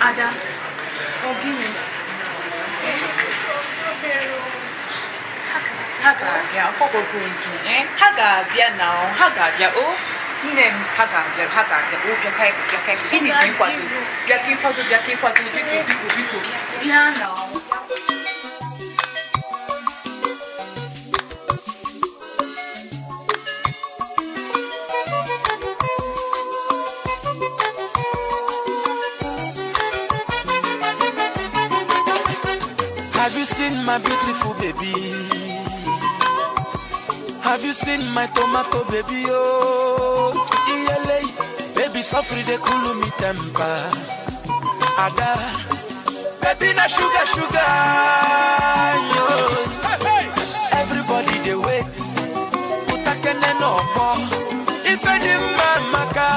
Ada, ọ gịnị? ha ga-abịa ọkpọkpọkwu nke eh? ha ga-abịa na ha ga-abịa o nne m ha ga-abịa ha ga-abịa o bịa ka bịa ka gịnị ka ịkwado bịa ka ịkwado bịa ka ịkwado biko biko biko bịa na Have seen my beautiful baby? Have you seen my tomato baby? Oh, iyele, baby, suffer they cool me temper. Ada, baby, na sugar, sugar. Yo. Everybody they wait. Utakene no more. If any man maka,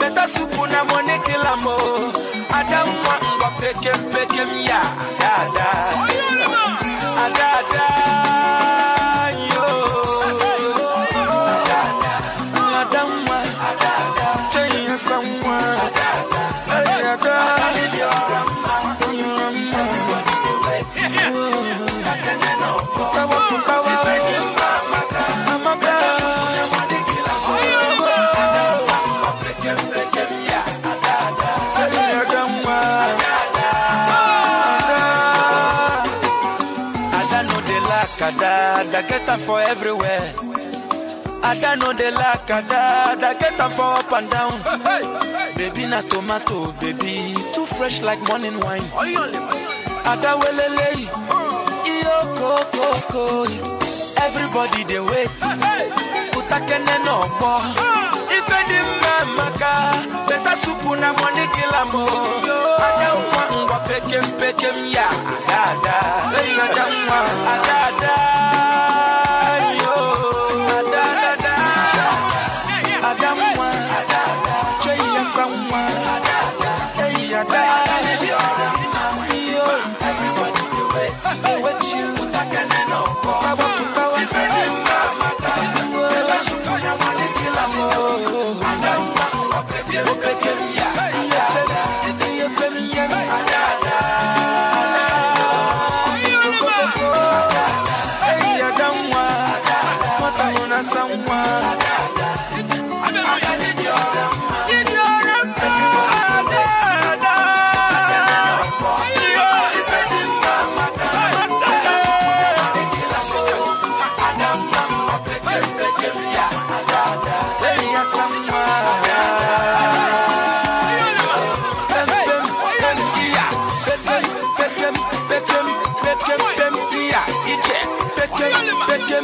better soup na money kill am oh. Ada mwa ngwa pekem pekem ya. Ada, ada, ada mwa. Ada no dey lack ada, ada get am for everywhere. Ada no dey lack ada, ada get am for up and down. Baby na tomato, baby too fresh like morning wine. Ada welele, iyo koko, everybody dey wait. Utakene no gbọ́, ife dị mma maka, better soup na money kill am o. Ada nwa ngwa pekem pekem ya, ada ada, ada nwa, ada ada,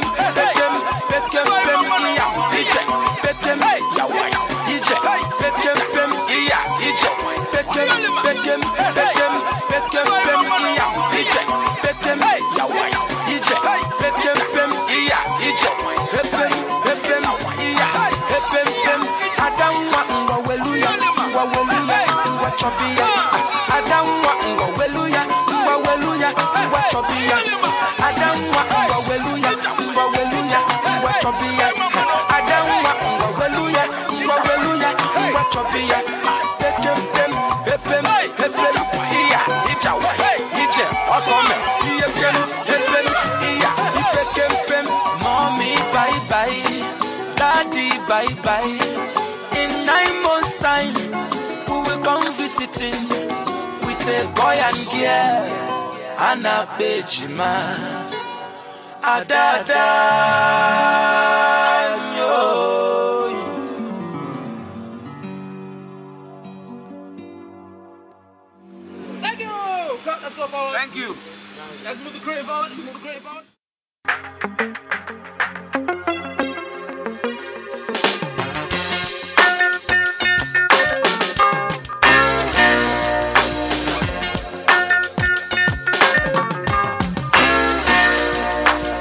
them, bet them, bet them, them, yeah, eject, bet them, yeah, why, eject, bet them, them, yeah, eject, bet them, bet them, bet them, bet them, them, yeah, eject, bet them, yeah, why, eject, bet them, them, yeah, eject, bet them, bet them, yeah, bet them, them, I don't want, hallelujah, hallelujah, what chubby, yeah. Bye bye. In nine months' time, we will come visiting with a boy and girl, Anna Bejima, Adada, yo. Thank you. Cut. Let's go forward. Thank you. Let's move the creative on. Let's move the creative on.